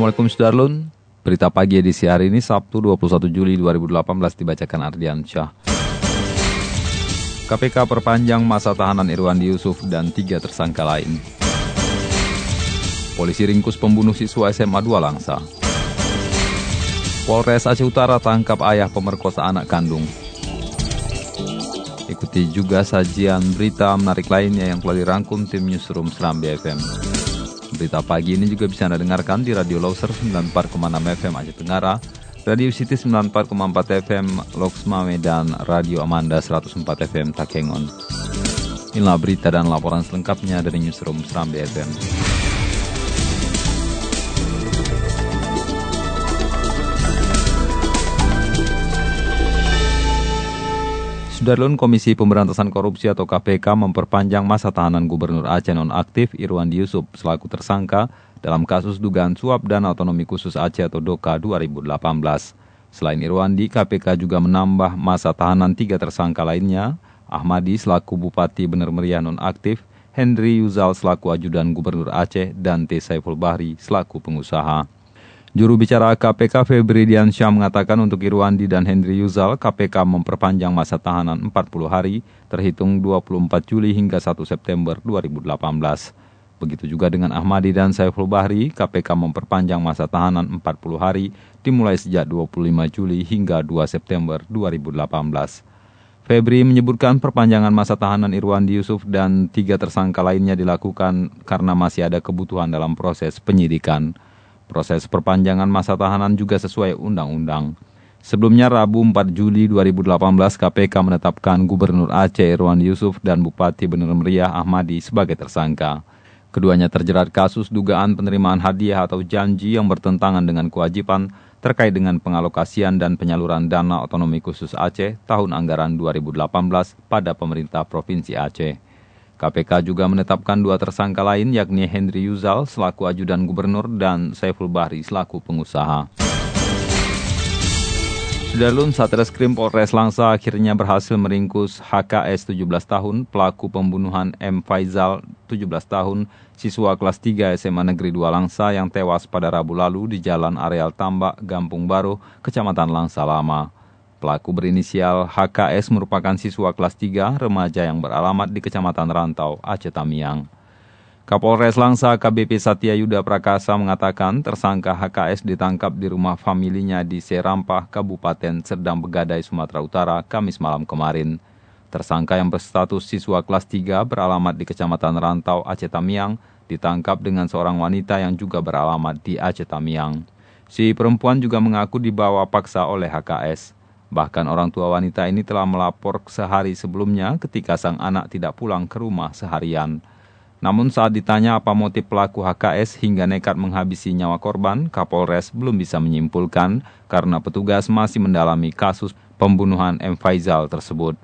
Assalamualaikum Sudarlun. Berita pagi edisi hari ini Sabtu 21 Juli 2018 dibacakan Ardian Syah. KPK perpanjang masa tahanan Irwandi Yusuf dan tiga tersangka lain. Polisi ringkus pembunuh siswa SMA 2 Langsa. Polres Aceh Utara tangkap ayah pemerkosa anak kandung. Ikuti juga sajian berita menarik lainnya yang telah dirangkum tim Newsroom Seram BFM. Berita pagi ini juga bisa Anda dengarkan di Radio Loser 94,6 FM Aceh Tenggara, Radio City 94,4 FM Loksmawe, dan Radio Amanda 104 FM Takengon. Inilah berita dan laporan selengkapnya dari Newsroom Seram BFM. Sudarlun Komisi Pemberantasan Korupsi atau KPK memperpanjang masa tahanan Gubernur Aceh nonaktif Irwandi Yusuf selaku tersangka dalam kasus dugaan suap dan otonomi khusus Aceh atau DOKA 2018. Selain Irwandi, KPK juga menambah masa tahanan tiga tersangka lainnya, Ahmadi selaku Bupati Bener Meriah nonaktif, Henry Yuzal selaku ajudan Gubernur Aceh, dan T. Saiful Bahri selaku pengusaha. Juru bicara KPK Febri Diansyah mengatakan untuk Irwandi dan Henry Yuzal, KPK memperpanjang masa tahanan 40 hari terhitung 24 Juli hingga 1 September 2018. Begitu juga dengan Ahmadi dan Saiful Bahri, KPK memperpanjang masa tahanan 40 hari dimulai sejak 25 Juli hingga 2 September 2018. Febri menyebutkan perpanjangan masa tahanan Irwandi Yusuf dan tiga tersangka lainnya dilakukan karena masih ada kebutuhan dalam proses penyidikan. Proses perpanjangan masa tahanan juga sesuai undang-undang. Sebelumnya Rabu 4 Juli 2018 KPK menetapkan Gubernur Aceh Irwan Yusuf dan Bupati Bener Meriah Ahmadi sebagai tersangka. Keduanya terjerat kasus dugaan penerimaan hadiah atau janji yang bertentangan dengan kewajiban terkait dengan pengalokasian dan penyaluran dana otonomi khusus Aceh tahun anggaran 2018 pada pemerintah Provinsi Aceh. KPK juga menetapkan dua tersangka lain yakni Henry Yuzal selaku ajudan gubernur dan Saiful Bahri selaku pengusaha. Sudarlun Satreskrim Polres Langsa akhirnya berhasil meringkus HKS 17 tahun, pelaku pembunuhan M. Faizal 17 tahun, siswa kelas 3 SMA Negeri 2 Langsa yang tewas pada Rabu lalu di Jalan Areal Tambak, Gampung Baru, Kecamatan Langsa Lama. Pelaku berinisial HKS merupakan siswa kelas 3 remaja yang beralamat di Kecamatan Rantau, Aceh Tamiang. Kapolres Langsa KBP Satya Yuda Prakasa mengatakan tersangka HKS ditangkap di rumah familinya di Serampah, Kabupaten Serdang Begadai, Sumatera Utara, Kamis malam kemarin. Tersangka yang berstatus siswa kelas 3 beralamat di Kecamatan Rantau, Aceh Tamiang, ditangkap dengan seorang wanita yang juga beralamat di Aceh Tamiang. Si perempuan juga mengaku dibawa paksa oleh HKS. Bahkan orang tua wanita ini telah melapor sehari sebelumnya ketika sang anak tidak pulang ke rumah seharian. Namun saat ditanya apa motif pelaku HKS hingga nekat menghabisi nyawa korban, Kapolres belum bisa menyimpulkan karena petugas masih mendalami kasus pembunuhan M. Faizal tersebut.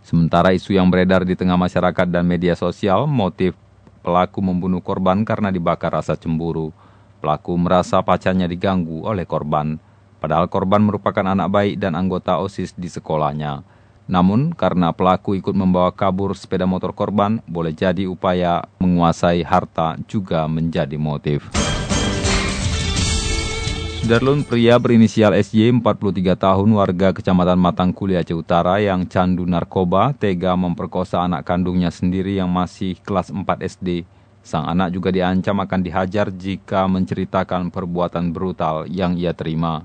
Sementara isu yang beredar di tengah masyarakat dan media sosial, motif pelaku membunuh korban karena dibakar rasa cemburu. Pelaku merasa pacarnya diganggu oleh korban. Padahal korban merupakan anak baik dan anggota OSIS di sekolahnya. Namun, karena pelaku ikut membawa kabur sepeda motor korban, boleh jadi upaya menguasai harta juga menjadi motif. Sudarlun pria berinisial SY 43 tahun warga kecamatan Matangkuli Aceh Utara yang candu narkoba tega memperkosa anak kandungnya sendiri yang masih kelas 4 SD. Sang anak juga diancam akan dihajar jika menceritakan perbuatan brutal yang ia terima.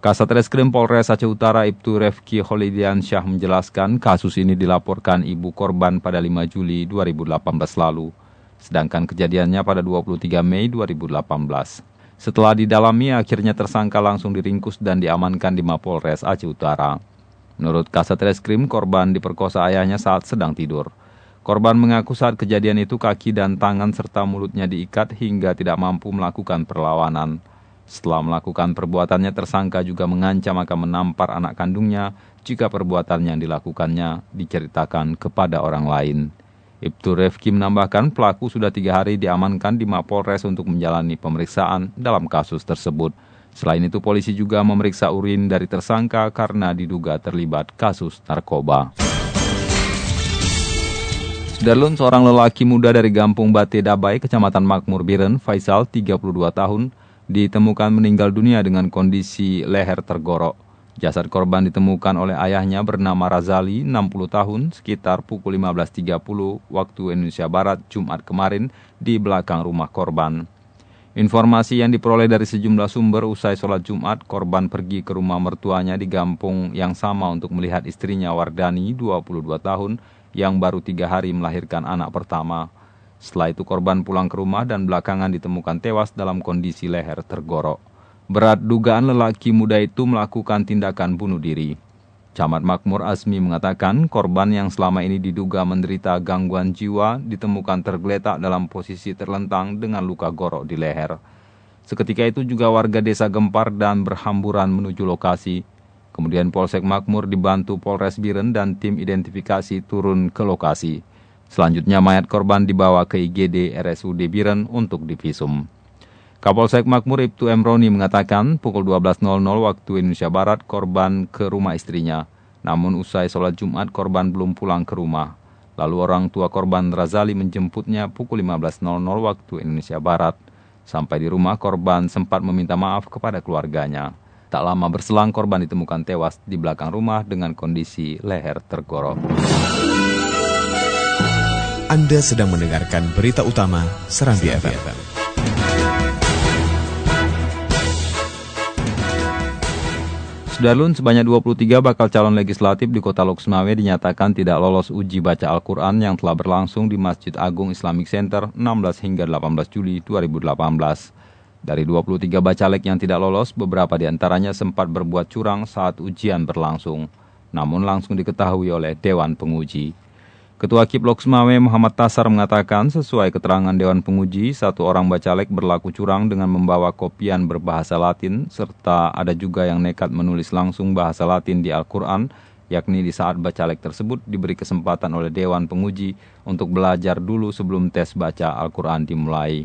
Kasat Reskrim Polres Aceh Utara Ibtu Refki Holidian Syah menjelaskan kasus ini dilaporkan ibu korban pada 5 Juli 2018 lalu. Sedangkan kejadiannya pada 23 Mei 2018. Setelah didalami, akhirnya tersangka langsung diringkus dan diamankan di Mapolres Aceh Utara. Menurut Kasat Reskrim, korban diperkosa ayahnya saat sedang tidur. Korban mengaku saat kejadian itu kaki dan tangan serta mulutnya diikat hingga tidak mampu melakukan perlawanan. Setelah melakukan perbuatannya, tersangka juga mengancam akan menampar anak kandungnya jika perbuatan yang dilakukannya diceritakan kepada orang lain. Ibtu Refki menambahkan pelaku sudah tiga hari diamankan di Mapolres untuk menjalani pemeriksaan dalam kasus tersebut. Selain itu, polisi juga memeriksa urin dari tersangka karena diduga terlibat kasus narkoba. Darlun, seorang lelaki muda dari Gampung Bate Dabai, Kecamatan Makmur Biren, Faisal, 32 tahun, ditemukan meninggal dunia dengan kondisi leher tergorok. Jasad korban ditemukan oleh ayahnya bernama Razali, 60 tahun, sekitar pukul 15.30 waktu Indonesia Barat, Jumat kemarin, di belakang rumah korban. Informasi yang diperoleh dari sejumlah sumber usai sholat Jumat, korban pergi ke rumah mertuanya di Gampung yang sama untuk melihat istrinya Wardani, 22 tahun, yang baru tiga hari melahirkan anak pertama. Setelah itu korban pulang ke rumah dan belakangan ditemukan tewas dalam kondisi leher tergorok. Berat dugaan lelaki muda itu melakukan tindakan bunuh diri. Camat Makmur Asmi mengatakan korban yang selama ini diduga menderita gangguan jiwa ditemukan tergeletak dalam posisi terlentang dengan luka gorok di leher. Seketika itu juga warga desa gempar dan berhamburan menuju lokasi. Kemudian Polsek Makmur dibantu Polres Biren dan tim identifikasi turun ke lokasi. Selanjutnya mayat korban dibawa ke IGD RSUD Biren untuk divisum. Kapolsek Makmur Ibtu Emroni mengatakan pukul 12.00 waktu Indonesia Barat korban ke rumah istrinya. Namun usai sholat Jumat korban belum pulang ke rumah. Lalu orang tua korban Razali menjemputnya pukul 15.00 waktu Indonesia Barat. Sampai di rumah korban sempat meminta maaf kepada keluarganya. Tak lama berselang korban ditemukan tewas di belakang rumah dengan kondisi leher tergorok. Anda sedang mendengarkan berita utama Serambi, FM. FM. Sudarlun sebanyak 23 bakal calon legislatif di kota Loksmawe dinyatakan tidak lolos uji baca Al-Quran yang telah berlangsung di Masjid Agung Islamic Center 16 hingga 18 Juli 2018. Dari 23 bacalek yang tidak lolos, beberapa di antaranya sempat berbuat curang saat ujian berlangsung. Namun langsung diketahui oleh Dewan Penguji. Ketua Kiplok Semawe Muhammad Tasar mengatakan sesuai keterangan Dewan Penguji, satu orang bacalek berlaku curang dengan membawa kopian berbahasa Latin, serta ada juga yang nekat menulis langsung bahasa Latin di Al-Quran, yakni di saat bacalek tersebut diberi kesempatan oleh Dewan Penguji untuk belajar dulu sebelum tes baca Al-Quran dimulai.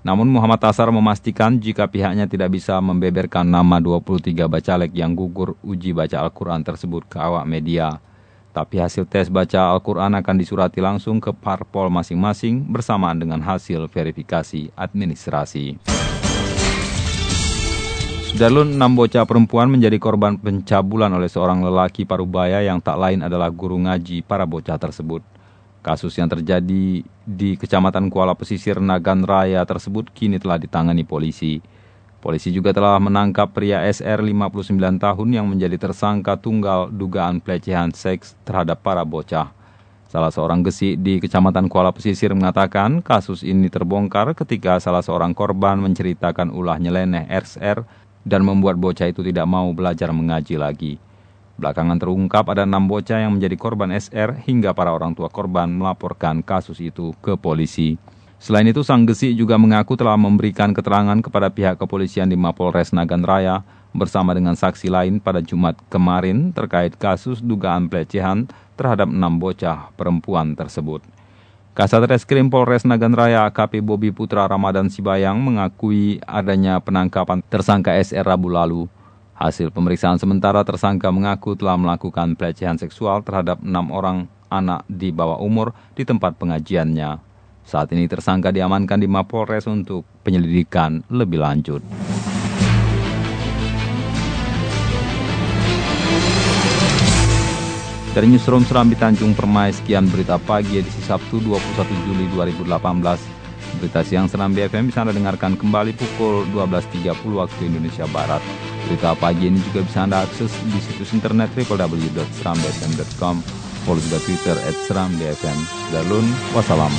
Namun Muhammad Tasar memastikan jika pihaknya tidak bisa membeberkan nama 23 bacalek yang gugur uji baca Al-Quran tersebut ke awak media. Tapi hasil tes baca Al-Quran akan disurati langsung ke parpol masing-masing bersamaan dengan hasil verifikasi administrasi. Darlun, enam bocah perempuan menjadi korban pencabulan oleh seorang lelaki parubaya yang tak lain adalah guru ngaji para bocah tersebut. Kasus yang terjadi di Kecamatan Kuala Pesisir Nagan Raya tersebut kini telah ditangani polisi. Polisi juga telah menangkap pria SR 59 tahun yang menjadi tersangka tunggal dugaan pelecehan seks terhadap para bocah. Salah seorang gesi di Kecamatan Kuala Pesisir mengatakan kasus ini terbongkar ketika salah seorang korban menceritakan ulah nyeleneh SR dan membuat bocah itu tidak mau belajar mengaji lagi. Belakangan terungkap ada enam bocah yang menjadi korban SR hingga para orang tua korban melaporkan kasus itu ke polisi. Selain itu, sang gesi juga mengaku telah memberikan keterangan kepada pihak kepolisian di Mapolres Nagan Raya bersama dengan saksi lain pada Jumat kemarin terkait kasus dugaan pelecehan terhadap enam bocah perempuan tersebut. Kasat Reskrim Polres Nagan Raya AKP Bobi Putra Ramadan Sibayang mengakui adanya penangkapan tersangka SR Rabu lalu. Hasil pemeriksaan sementara tersangka mengaku telah melakukan pelecehan seksual terhadap enam orang anak di bawah umur di tempat pengajiannya. Saat ini tersangka diamankan di Mapolres untuk penyelidikan lebih lanjut. Dari Newsroom Serambi Tanjung Permai, sekian berita pagi edisi Sabtu 21 Juli 2018. Berita siang Serambi FM bisa Anda dengarkan kembali pukul 12.30 waktu Indonesia Barat. Berita pagi ini juga bisa Anda akses di situs internet www.serambifm.com. Follow juga Twitter at Serambi FM. Dalun, wassalam.